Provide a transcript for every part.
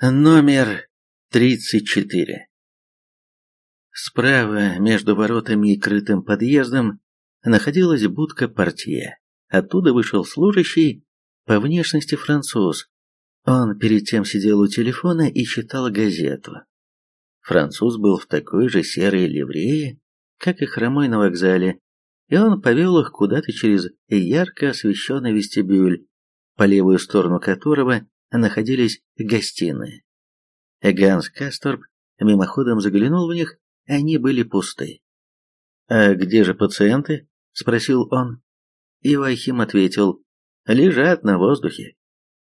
Номер 34 Справа, между воротами и крытым подъездом, находилась будка портье. Оттуда вышел служащий, по внешности француз. Он перед тем сидел у телефона и читал газету. Француз был в такой же серой ливрее, как и хромой на вокзале, и он повел их куда-то через ярко освещенный вестибюль, по левую сторону которого находились гостиные. Ганс Касторб мимоходом заглянул в них, они были пусты. «А где же пациенты?» – спросил он. Ивахим ответил, «Лежат на воздухе.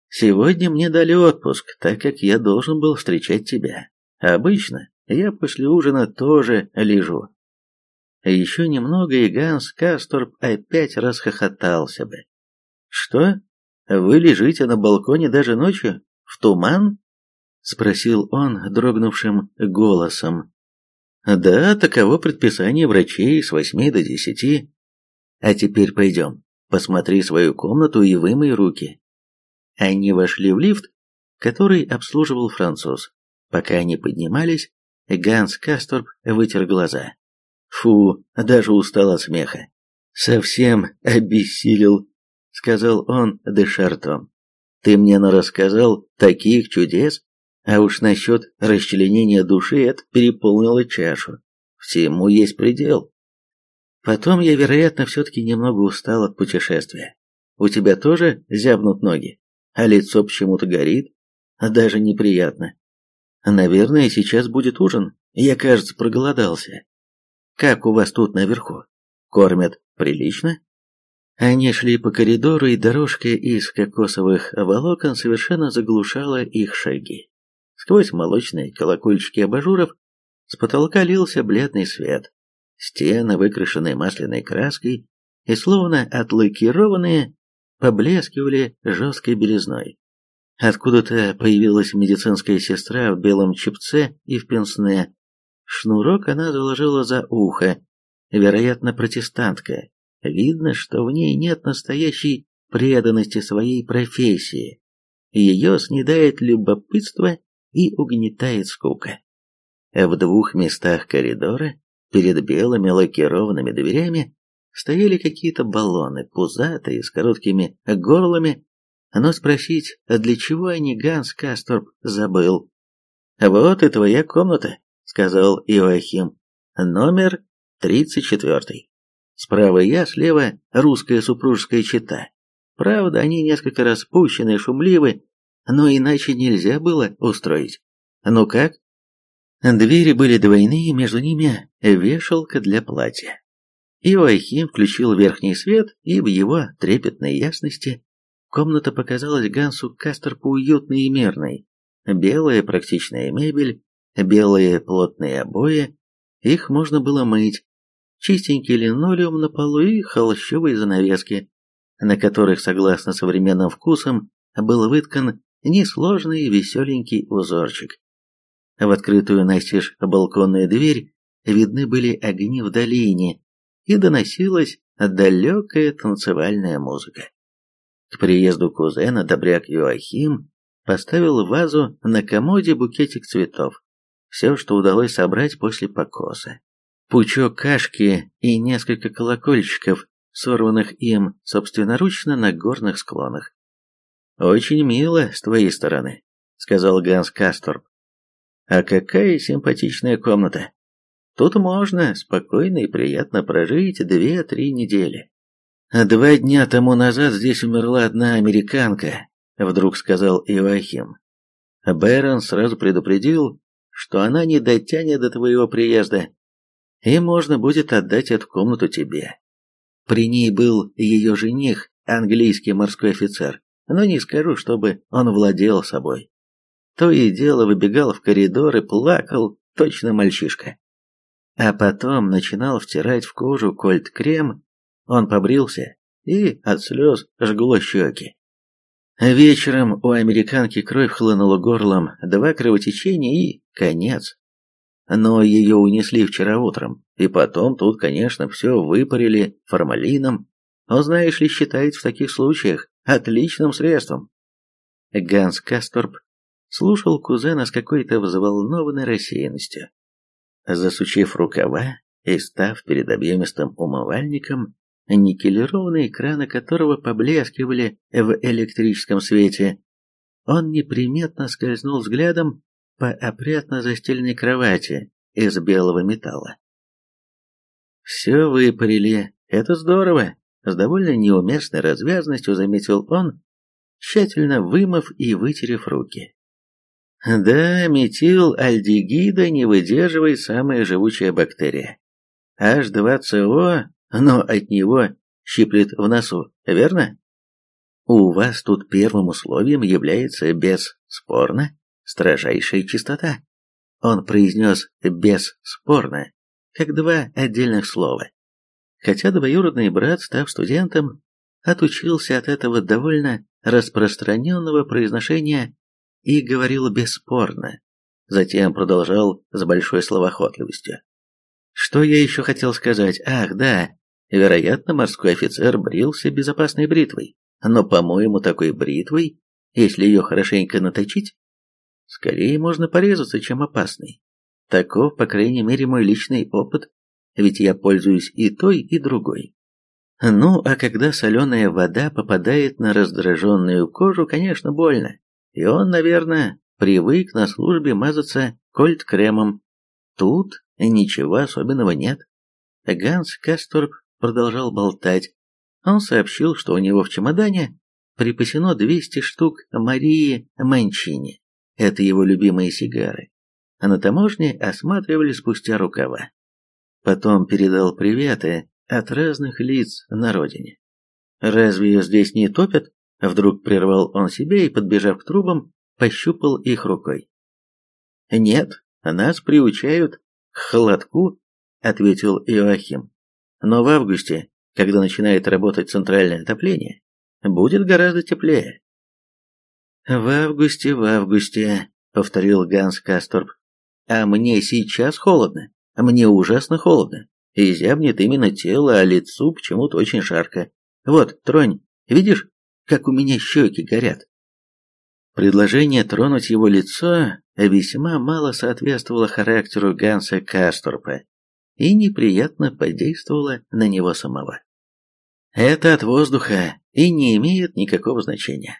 Сегодня мне дали отпуск, так как я должен был встречать тебя. Обычно я после ужина тоже лежу». Еще немного, и Ганс Касторб опять расхохотался бы. «Что? Вы лежите на балконе даже ночью? В туман?» Спросил он дрогнувшим голосом. «Да, таково предписание врачей с восьми до десяти. А теперь пойдем, посмотри свою комнату и вымой руки». Они вошли в лифт, который обслуживал француз. Пока они поднимались, Ганс Касторб вытер глаза. Фу, даже устал от смеха. Совсем обессилел сказал он Дешартом. «Ты мне нарассказал таких чудес, а уж насчет расчленения души это переполнило чашу. Всему есть предел. Потом я, вероятно, все-таки немного устал от путешествия. У тебя тоже зябнут ноги, а лицо почему-то горит, даже неприятно. Наверное, сейчас будет ужин. Я, кажется, проголодался. Как у вас тут наверху? Кормят прилично? Они шли по коридору, и дорожка из кокосовых волокон совершенно заглушала их шаги. Сквозь молочные колокольчики абажуров с потолка лился бледный свет. Стены, выкрашенные масляной краской и словно отлакированные, поблескивали жесткой белизной. Откуда-то появилась медицинская сестра в белом чепце и в пенсне. Шнурок она заложила за ухо, вероятно, протестантка, Видно, что в ней нет настоящей преданности своей профессии. Ее снедает любопытство и угнетает скука. В двух местах коридора, перед белыми лакированными дверями, стояли какие-то баллоны, пузатые, с короткими горлами, но спросить, а для чего они Ганс Касторп забыл. «Вот и твоя комната», — сказал Иоахим, — «номер тридцать четвертый». Справа я, слева русская супружеская чета. Правда, они несколько распущены и шумливы, но иначе нельзя было устроить. Ну как? Двери были двойные, между ними вешалка для платья. Иоахим включил верхний свет, и в его трепетной ясности комната показалась Гансу Кастерпу уютной и мирной. Белая практичная мебель, белые плотные обои, их можно было мыть, чистенький линолеум на полу и холщовые занавески, на которых, согласно современным вкусам, был выткан несложный веселенький узорчик. В открытую настежь балконную дверь видны были огни в долине, и доносилась далекая танцевальная музыка. К приезду кузена добряк Юахим поставил вазу на комоде букетик цветов, все, что удалось собрать после покоса пучок кашки и несколько колокольчиков, сорванных им собственноручно на горных склонах. «Очень мило с твоей стороны», — сказал Ганс Касторп. «А какая симпатичная комната! Тут можно спокойно и приятно прожить две-три недели». «Два дня тому назад здесь умерла одна американка», — вдруг сказал Ивахим. Бэрон сразу предупредил, что она не дотянет до твоего приезда и можно будет отдать эту комнату тебе. При ней был ее жених, английский морской офицер, но не скажу, чтобы он владел собой. То и дело выбегал в коридор и плакал, точно мальчишка. А потом начинал втирать в кожу кольт-крем, он побрился и от слез жгло щеки. Вечером у американки кровь хлынула горлом, два кровотечения и конец. Но ее унесли вчера утром, и потом тут, конечно, все выпарили формалином. Но, знаешь ли, считается в таких случаях отличным средством. Ганс Касторп слушал кузена с какой-то взволнованной рассеянностью. Засучив рукава и став перед объемистым умывальником, никелированные краны которого поблескивали в электрическом свете, он неприметно скользнул взглядом по опрятно застеленной кровати из белого металла. «Все выпарили, это здорово!» С довольно неуместной развязностью заметил он, тщательно вымыв и вытерев руки. Да, метилальдегида не выдерживает самая живучая бактерия. H2CO, но от него щиплет в носу, верно? У вас тут первым условием является бесспорно строжайшая чистота. Он произнес «бесспорно», как два отдельных слова. Хотя двоюродный брат, став студентом, отучился от этого довольно распространенного произношения и говорил бесспорно. Затем продолжал с большой словоохотливостью. Что я еще хотел сказать? Ах, да, вероятно, морской офицер брился безопасной бритвой. Но, по-моему, такой бритвой, если ее хорошенько наточить, скорее можно порезаться, чем опасной. Таков, по крайней мере, мой личный опыт, ведь я пользуюсь и той, и другой. Ну, а когда соленая вода попадает на раздраженную кожу, конечно, больно. И он, наверное, привык на службе мазаться кольт-кремом. Тут ничего особенного нет. Ганс Касторп продолжал болтать. Он сообщил, что у него в чемодане припасено 200 штук Марии Манчини. Это его любимые сигары. А на таможне осматривали спустя рукава. Потом передал приветы от разных лиц на родине. «Разве ее здесь не топят?» Вдруг прервал он себя и, подбежав к трубам, пощупал их рукой. «Нет, нас приучают к холодку», — ответил Иоахим. «Но в августе, когда начинает работать центральное отопление, будет гораздо теплее». «В августе, в августе», — повторил Ганс Касторб. «А мне сейчас холодно. Мне ужасно холодно. И зябнет именно тело, а лицу почему-то очень жарко. Вот, тронь, видишь, как у меня щеки горят?» Предложение тронуть его лицо весьма мало соответствовало характеру Ганса Касторпа и неприятно подействовало на него самого. Это от воздуха и не имеет никакого значения.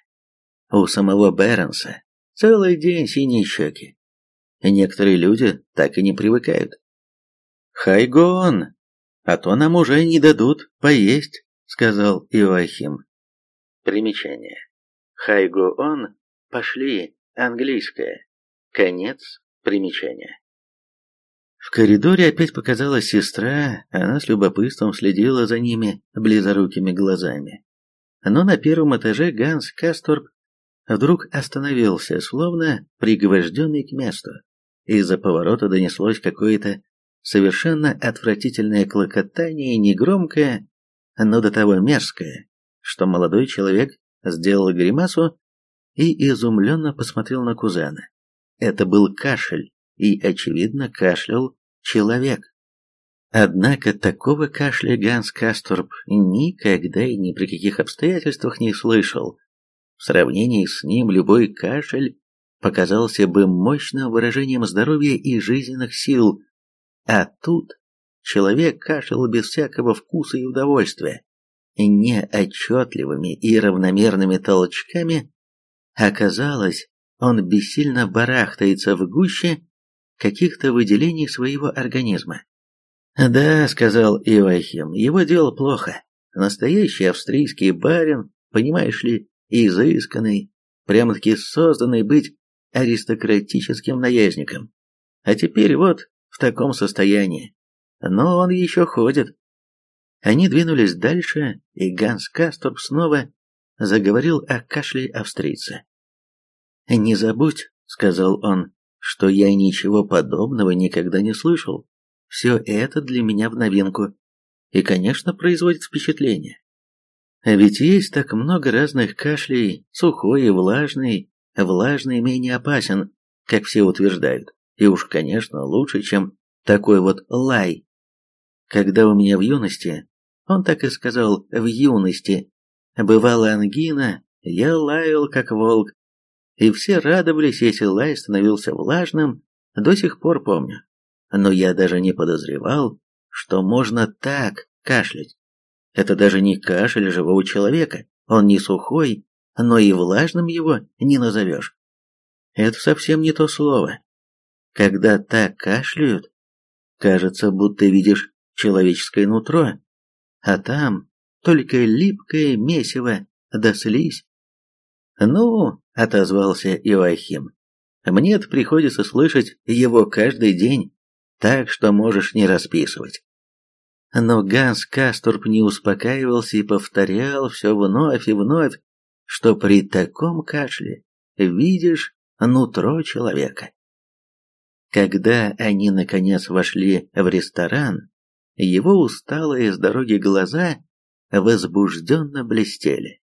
У самого Бернса целый день синие щеки. Некоторые люди так и не привыкают. «Хайгон, а то нам уже не дадут поесть», — сказал Иоахим. Примечание. Хайгон, пошли, английское. Конец примечания. В коридоре опять показалась сестра, она с любопытством следила за ними близорукими глазами. Но на первом этаже Ганс Касторп вдруг остановился, словно пригвожденный к месту. Из-за поворота донеслось какое-то совершенно отвратительное клокотание, негромкое, но до того мерзкое, что молодой человек сделал гримасу и изумленно посмотрел на кузена. Это был кашель, и, очевидно, кашлял человек. Однако такого кашля Ганс Касторп никогда и ни при каких обстоятельствах не слышал. В сравнении с ним любой кашель показался бы мощным выражением здоровья и жизненных сил, а тут человек кашлял без всякого вкуса и удовольствия, неотчетливыми и равномерными толчками. Оказалось, он бессильно барахтается в гуще каких-то выделений своего организма. «Да», — сказал Ивахим, — «его дело плохо. Настоящий австрийский барин, понимаешь ли, изысканный, прямо-таки созданный быть аристократическим наездником. А теперь вот в таком состоянии. Но он еще ходит. Они двинулись дальше, и Ганс Касторп снова заговорил о кашле австрийца. «Не забудь», — сказал он, — «что я ничего подобного никогда не слышал. Все это для меня в новинку. И, конечно, производит впечатление. Ведь есть так много разных кашлей, сухой и влажный, влажный менее опасен, как все утверждают. И уж, конечно, лучше, чем такой вот лай. Когда у меня в юности, он так и сказал, в юности, бывала ангина, я лаял как волк, и все радовались, если лай становился влажным, до сих пор помню. Но я даже не подозревал, что можно так кашлять. Это даже не кашель живого человека, он не сухой, но и влажным его не назовешь. Это совсем не то слово. Когда так кашляют, кажется, будто видишь человеческое нутро, а там только липкое месиво да слизь. «Ну», — отозвался Иоахим, — «мне-то приходится слышать его каждый день, так что можешь не расписывать». Но Ганс Касторп не успокаивался и повторял все вновь и вновь, что при таком кашле видишь нутро человека. Когда они наконец вошли в ресторан, его усталые с дороги глаза возбужденно блестели.